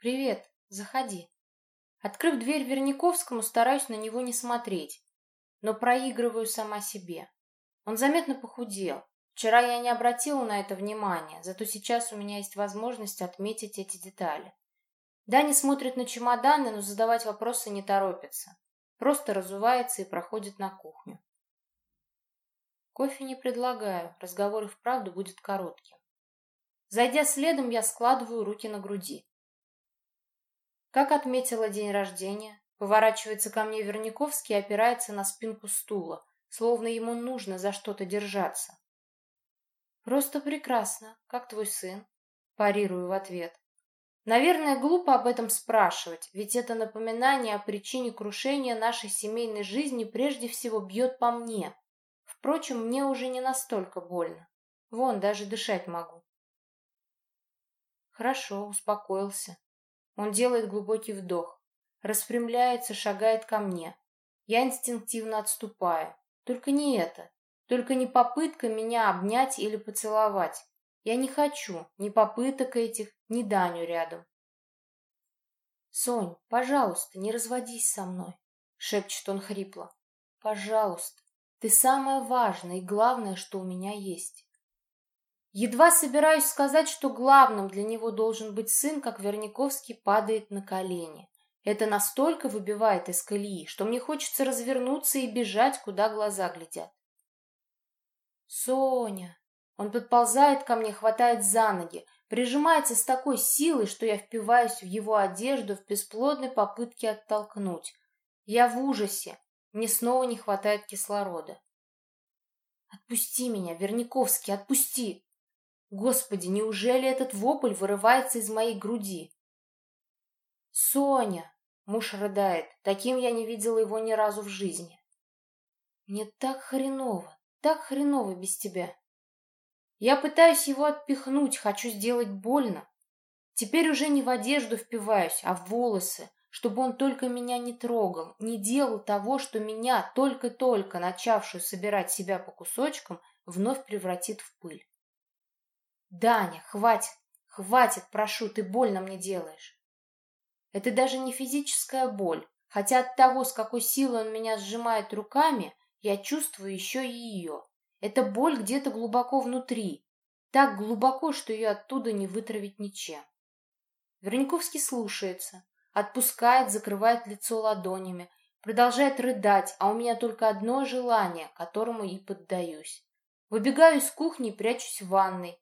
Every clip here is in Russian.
«Привет, заходи». Открыв дверь Верняковскому, стараюсь на него не смотреть, но проигрываю сама себе. Он заметно похудел. Вчера я не обратила на это внимания, зато сейчас у меня есть возможность отметить эти детали. Даня смотрит на чемоданы, но задавать вопросы не торопится. Просто разувается и проходит на кухню. Кофе не предлагаю, разговор и вправду будет коротким. Зайдя следом, я складываю руки на груди. Как отметила день рождения, поворачивается ко мне Верняковский и опирается на спинку стула, словно ему нужно за что-то держаться. «Просто прекрасно. Как твой сын?» Парирую в ответ. Наверное, глупо об этом спрашивать, ведь это напоминание о причине крушения нашей семейной жизни прежде всего бьет по мне. Впрочем, мне уже не настолько больно. Вон, даже дышать могу. Хорошо, успокоился. Он делает глубокий вдох, распрямляется, шагает ко мне. Я инстинктивно отступаю. Только не это. Только не попытка меня обнять или поцеловать. Я не хочу ни попыток этих, ни Даню рядом. «Сонь, пожалуйста, не разводись со мной», — шепчет он хрипло. «Пожалуйста, ты самое важное и главное, что у меня есть». Едва собираюсь сказать, что главным для него должен быть сын, как Верняковский падает на колени. Это настолько выбивает из колеи, что мне хочется развернуться и бежать, куда глаза глядят. «Соня!» Он подползает ко мне, хватает за ноги, прижимается с такой силой, что я впиваюсь в его одежду в бесплодной попытке оттолкнуть. Я в ужасе. Мне снова не хватает кислорода. «Отпусти меня, Верняковский, отпусти!» Господи, неужели этот вопль вырывается из моей груди? «Соня!» — муж рыдает. Таким я не видела его ни разу в жизни. «Мне так хреново, так хреново без тебя!» Я пытаюсь его отпихнуть, хочу сделать больно. Теперь уже не в одежду впиваюсь, а в волосы, чтобы он только меня не трогал, не делал того, что меня, только-только начавшую собирать себя по кусочкам, вновь превратит в пыль. «Даня, хватит, хватит, прошу, ты больно мне делаешь». Это даже не физическая боль, хотя от того, с какой силой он меня сжимает руками, я чувствую еще и ее. Это боль где-то глубоко внутри, так глубоко, что ее оттуда не вытравить ничем. Верниковский слушается, отпускает, закрывает лицо ладонями, продолжает рыдать, а у меня только одно желание, которому и поддаюсь. Выбегаю из кухни прячусь в ванной.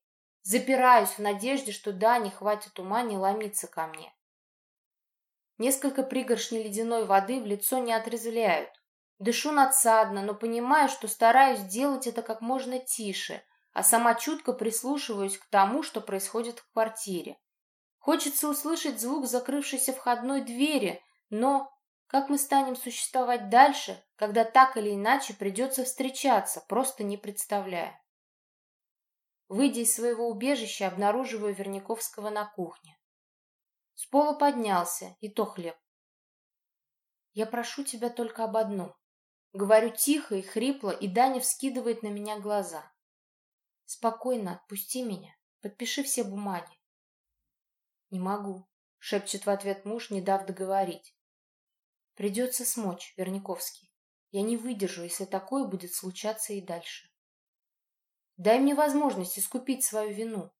Запираюсь в надежде, что да, не хватит ума не ломиться ко мне. Несколько пригоршней ледяной воды в лицо не отрезвляют. Дышу надсадно, но понимаю, что стараюсь делать это как можно тише, а сама чутко прислушиваюсь к тому, что происходит в квартире. Хочется услышать звук закрывшейся входной двери, но как мы станем существовать дальше, когда так или иначе придется встречаться, просто не представляя. Выйдя из своего убежища, обнаруживаю Верняковского на кухне. С пола поднялся, и то хлеб. Я прошу тебя только об одном. Говорю тихо и хрипло, и Даня вскидывает на меня глаза. Спокойно отпусти меня, подпиши все бумаги. Не могу, шепчет в ответ муж, не дав договорить. Придется смочь, Верняковский. Я не выдержу, если такое будет случаться и дальше. Дай мне возможность искупить свою вину.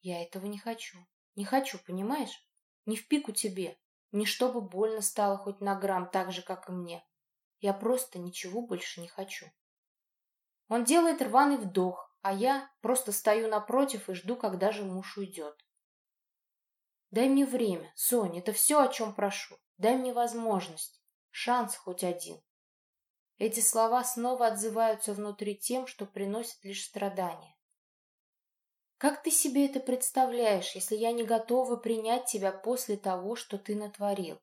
Я этого не хочу. Не хочу, понимаешь? Не в пику тебе. Не чтобы больно стало хоть на грамм, так же, как и мне. Я просто ничего больше не хочу. Он делает рваный вдох, а я просто стою напротив и жду, когда же муж уйдет. Дай мне время, Соня, это все, о чем прошу. Дай мне возможность, шанс хоть один. Эти слова снова отзываются внутри тем, что приносит лишь страдания. Как ты себе это представляешь, если я не готова принять тебя после того, что ты натворил?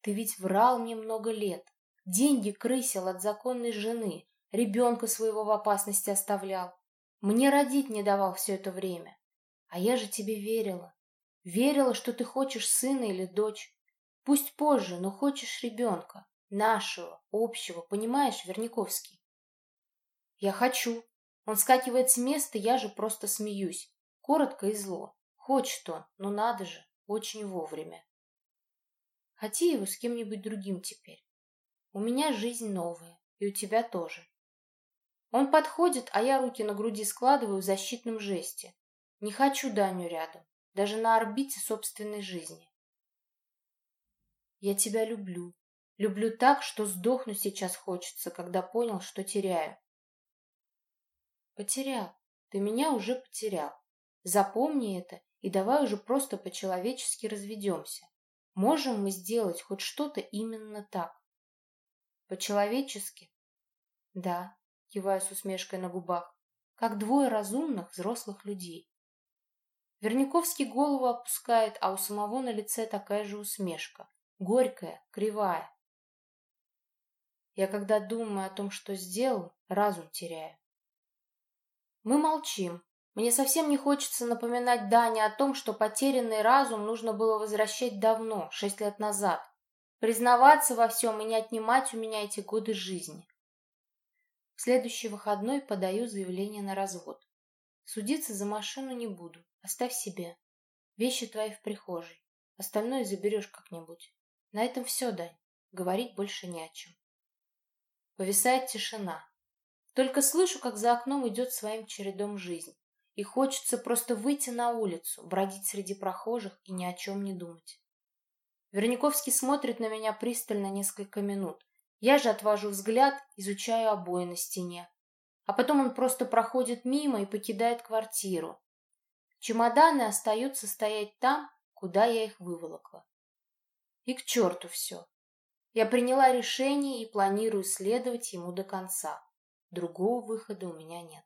Ты ведь врал мне много лет, Деньги крысил от законной жены, ребенка своего в опасности оставлял. Мне родить не давал все это время. А я же тебе верила. Верила, что ты хочешь сына или дочь. Пусть позже, но хочешь ребенка. Нашего, общего, понимаешь, Верняковский? Я хочу. Он скакивает с места, я же просто смеюсь. Коротко и зло. Хочет он, но надо же. очень вовремя. Хоти его с кем-нибудь другим теперь. У меня жизнь новая, и у тебя тоже. Он подходит, а я руки на груди складываю в защитном жесте. Не хочу Даню рядом, даже на орбите собственной жизни. Я тебя люблю. Люблю так, что сдохну сейчас хочется, когда понял, что теряю. Потерял. Ты меня уже потерял. Запомни это и давай уже просто по-человечески разведемся. Можем мы сделать хоть что-то именно так? По-человечески? Да, кивая с усмешкой на губах, как двое разумных взрослых людей. Верняковский голову опускает, а у самого на лице такая же усмешка. Горькая, кривая. Я когда думаю о том, что сделал, разум теряю. Мы молчим. Мне совсем не хочется напоминать Дане о том, что потерянный разум нужно было возвращать давно, шесть лет назад. Признаваться во всем и не отнимать у меня эти годы жизни. В следующий выходной подаю заявление на развод. Судиться за машину не буду. Оставь себе. Вещи твои в прихожей. Остальное заберешь как-нибудь. На этом все, Дань. Говорить больше не о чем. Повисает тишина. Только слышу, как за окном идет своим чередом жизнь. И хочется просто выйти на улицу, бродить среди прохожих и ни о чем не думать. Верниковский смотрит на меня пристально несколько минут. Я же отвожу взгляд, изучаю обои на стене. А потом он просто проходит мимо и покидает квартиру. Чемоданы остаются стоять там, куда я их выволокла. И к черту все. Я приняла решение и планирую следовать ему до конца. Другого выхода у меня нет.